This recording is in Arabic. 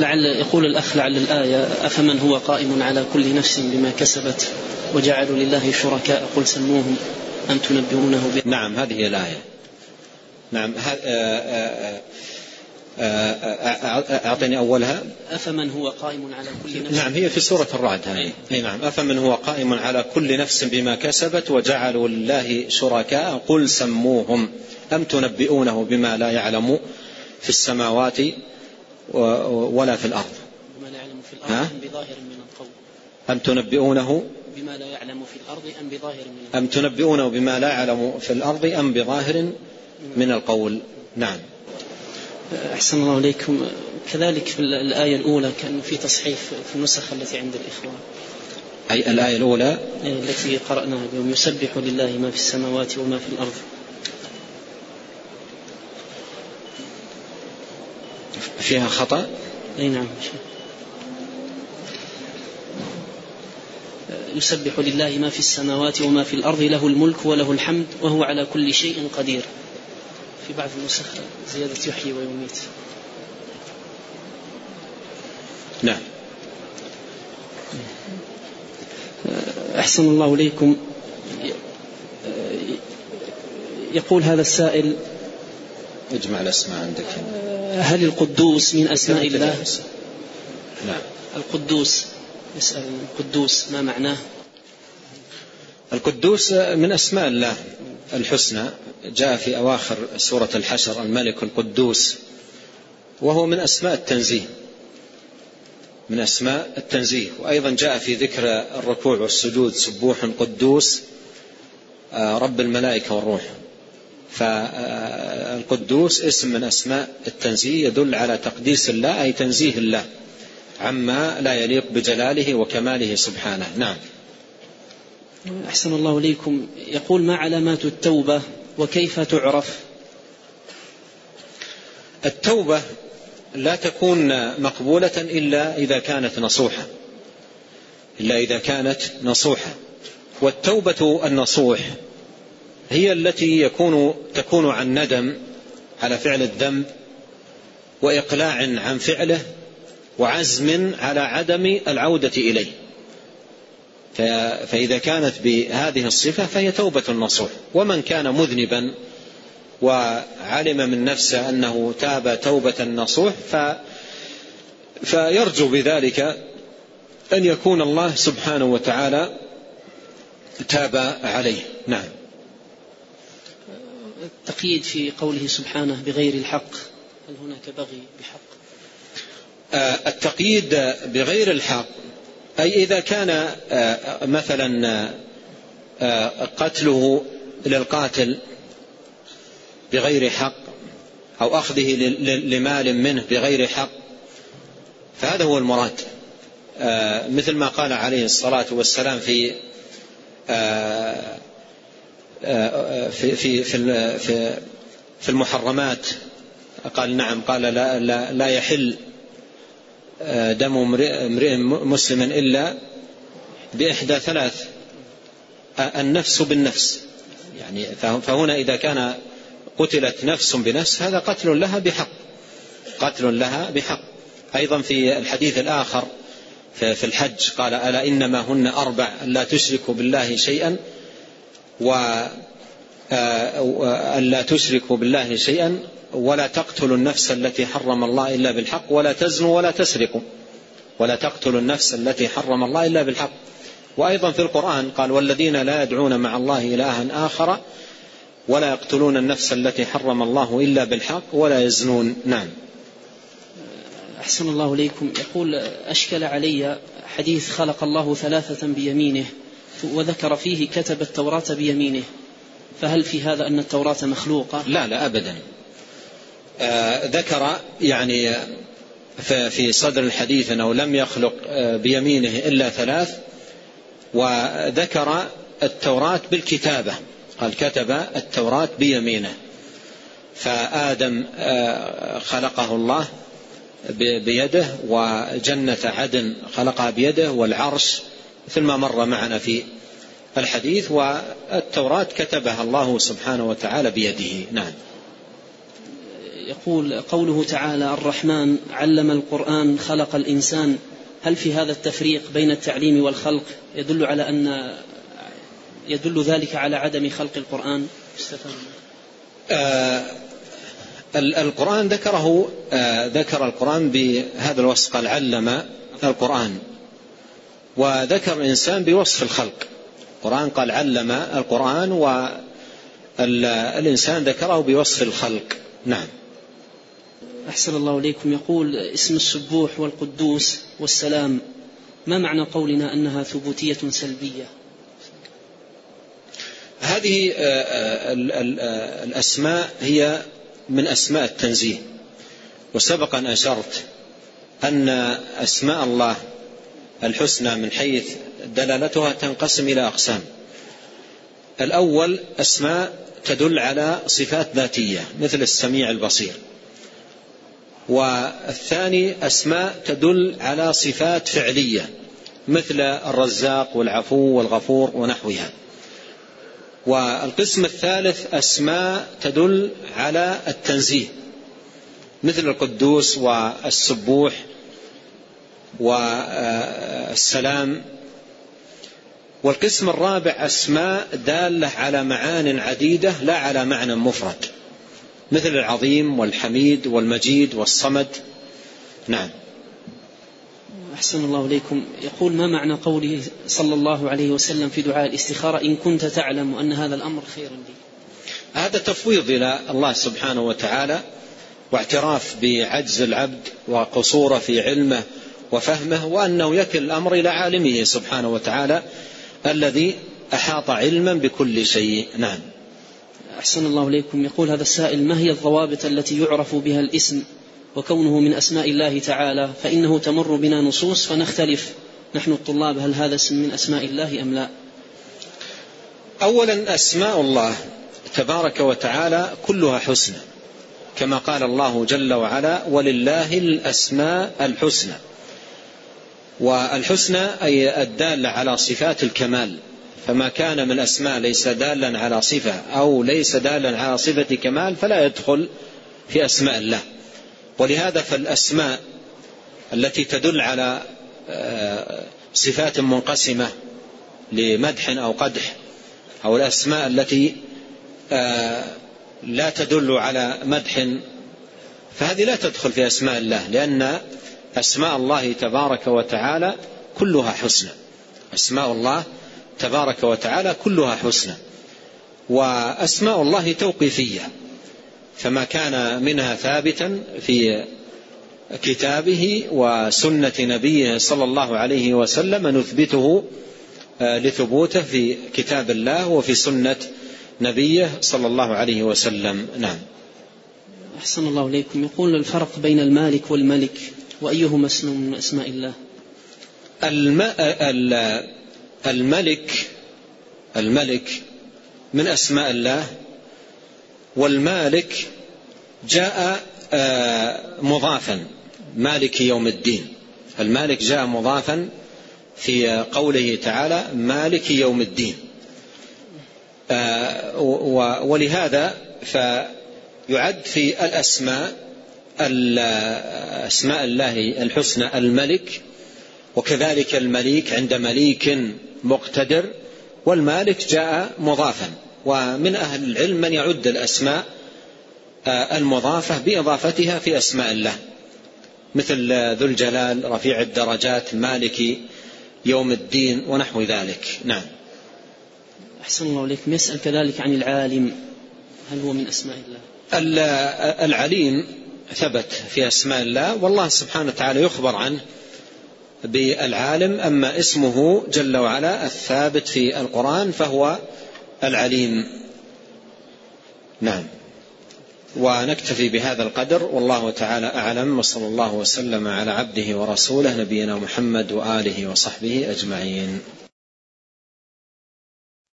لعل يقول الأخ لعل الآية أفمن هو قائم على كل نفس بما كسبت وجعلوا لله شركاء؟ قل سموهم أم تنبئونه به نعم هذه هي الآية. نعم أعطني أولها. أفمن هو قائم على كل نفس؟ نعم هي في سورة الرعد. هذه أي نعم أفمن هو قائم على كل نفس بما كسبت وجعلوا لله شركاء؟ قل سموهم أم تنبئونه بما لا يعلم في السماوات ولا في الأرض. بما لا يعلم في الأرض أم بظاهر من القول. أم تنبئونه؟ بما لا يعلم في الأرض أم بظاهر من القول. أم تنبئونه بما لا يعلم في الأرض أم بظاهر من القول؟ نعم. أحسن الله إليكم كذلك في الآية الأولى كأن في تصحيف في النسخ التي عند الإخوان أي الآية الأولى؟ التي قرأناها اليوم. يسبح لله ما في السماوات وما في الأرض. فيها خطأ؟ أي نعم. يسبح لله ما في السماوات وما في الأرض له الملك وله الحمد وهو على كل شيء قدير. في بعض النسخ زيادة يحيي ويميت. نعم. أحسن الله إليكم. يقول هذا السائل اجمع الأسماء عندك. هل القدوس من أسماء الله؟ نعم. القدوس. يسأل القدوس ما معناه؟ القدوس من أسماء الله الحسنى. جاء في أواخر سورة الحشر الملك القدوس وهو من أسماء التنزيه. من أسماء التنزيه. وأيضا جاء في ذكر الركوع والسجود سبوح قدوس آه، رب الملائكة والروح. فالقدوس اسم من أسماء التنزيه يدل على تقديس الله أي تنزيه الله عما لا يليق بجلاله وكماله سبحانه. نعم. أحسن الله إليكم. يقول ما علامات التوبة وكيف تعرف؟ التوبة لا تكون مقبولة إلا إذا كانت نصوحة إلا إذا كانت نصوحة والتوبة النصوح. هي التي يكون تكون عن ندم على فعل الذنب وإقلاع عن فعله وعزم على عدم العودة إليه. فإذا كانت بهذه الصفة فهي توبة نصوح ومن كان مذنبا وعلم من نفسه أنه تاب توبة نصوح ف فيرجو بذلك أن يكون الله سبحانه وتعالى تاب عليه. نعم. التقييد في قوله سبحانه بغير الحق. هل هناك بغي بحق؟ آه، التقييد بغير الحق أي إذا كان آه، مثلا آه، قتله للقاتل بغير حق أو أخذه لمال منه بغير حق فهذا هو المراد. مثل ما قال عليه الصلاة والسلام في في في في في المحرمات. قال نعم قال لا لا, لا يحل دم امرئ مسلم إلا بإحدى ثلاث النفس بالنفس. يعني فهنا إذا كان قتلت نفس بنفس هذا قتل لها بحق قتل لها بحق. أيضا في الحديث الآخر في الحج قال ألا إنما هن أربع لا تشركوا بالله شيئا. وألا تشركوا بالله شيئا ولا تقتلوا النفس التي حرم الله إلا بالحق ولا تزنوا ولا تسرقوا. ولا تقتلوا النفس التي حرم الله إلا بالحق. وأيضا في القرآن قال والذين لا يدعون مع الله إلها آخر ولا يقتلون النفس التي حرم الله إلا بالحق ولا يزنون. نعم. أحسن الله إليكم. يقول أشكل علي حديث خلق الله ثلاثة بيمينه. وذكر فيه كتب التوراة بيمينه. فهل في هذا أن التوراة مخلوقة؟ لا لا أبدا. آه ذكر يعني في صدر الحديث أنه لم يخلق آه بيمينه إلا ثلاث وذكر التوراة بالكتابة. قال كتب التوراة بيمينه. فآدم آه خلقه الله بيده وجنة عدن خلقها بيده والعرش مثل ما مر معنا في الحديث والتوراة كتبها الله سبحانه وتعالى بيده. نعم. يقول قوله تعالى الرحمن علم القرآن خلق الإنسان. هل في هذا التفريق بين التعليم والخلق يدل على أن يدل ذلك على عدم خلق القرآن؟ آه القرآن ذكره آه ذكر القرآن بهذا الوصف قال علم القرآن. وذكر الإنسان بوصف الخلق. القرآن قال علم القرآن والإنسان ذكره بوصف الخلق. نعم. أحسن الله إليكم. يقول اسم السبوح والقدوس والسلام ما معنى قولنا أنها ثبوتية سلبية؟ هذه آه، آه، آه، الأسماء هي من أسماء التنزيه. وسبق أن أشرت أن أسماء الله الحسنى من حيث دلالتها تنقسم إلى أقسام. الأول أسماء تدل على صفات ذاتية مثل السميع البصير. والثاني أسماء تدل على صفات فعلية مثل الرزاق والعفو والغفور ونحوها. والقسم الثالث أسماء تدل على التنزيه مثل القدوس والسبوح والسلام. والقسم الرابع أسماء دالة على معان عديدة لا على معنى مفرد مثل العظيم والحميد والمجيد والصمد. نعم. أحسن الله إليكم. يقول ما معنى قوله صلى الله عليه وسلم في دعاء الاستخارة إن كنت تعلم أن هذا الأمر خير لي؟ هذا تفويض إلى الله سبحانه وتعالى واعتراف بعجز العبد وقصوره في علمه وفهمه وأنه يكل الأمر إلى عالمه سبحانه وتعالى الذي أحاط علما بكل شيء. نعم. أحسن الله إليكم. يقول هذا السائل ما هي الضوابط التي يعرف بها الإسم وكونه من أسماء الله تعالى؟ فإنه تمر بنا نصوص فنختلف. نحن الطلاب هل هذا اسم من أسماء الله أم لا؟ أولا أسماء الله تبارك وتعالى كلها حسنى. كما قال الله جل وعلا ولله الأسماء الحسنى. والحسنى أي الدالة على صفات الكمال. فما كان من أسماء ليس دالا على صفة أو ليس دالا على صفة كمال فلا يدخل في أسماء الله. ولهذا فالأسماء التي تدل على آه، صفات منقسمة لمدح أو قدح أو الأسماء التي آه، لا تدل على مدح فهذه لا تدخل في أسماء الله لأن أسماء الله تبارك وتعالى كلها حسنى. أسماء الله تبارك وتعالى كلها حسنى. وأسماء الله توقيفية. فما كان منها ثابتا في كتابه وسنة نبيه صلى الله عليه وسلم نثبته آه، لثبوته في كتاب الله وفي سنة نبيه صلى الله عليه وسلم. نعم. أحسن الله إليكم. يقول الفرق بين المالك والملك. وأيهما اسم من أسماء الله؟ الملك الملك من أسماء الله والمالك جاء آه، مضافا مالك يوم الدين. المالك جاء مضافا في قوله تعالى مالك يوم الدين. آه، ولهذا فيعد في الأسماء أسماء الله الحسنى الملك وكذلك المليك عند مليك مقتدر والمالك جاء مضافا. ومن أهل العلم من يعد الأسماء آه، المضافة بإضافتها في أسماء الله. مثل ذو الجلال رفيع الدرجات مالك يوم الدين ونحو ذلك. نعم. أحسن الله إليكم يسأل كذلك عن العالم؟ هل هو من أسماء الله؟ العليم ثبت في أسماء الله والله سبحانه وتعالى يخبر عنه بالعالم أما اسمه جل وعلا الثابت في القرآن فهو العليم. نعم. ونكتفي بهذا القدر والله تعالى أعلم وصلى الله وسلم على عبده ورسوله نبينا محمد وآله وصحبه أجمعين.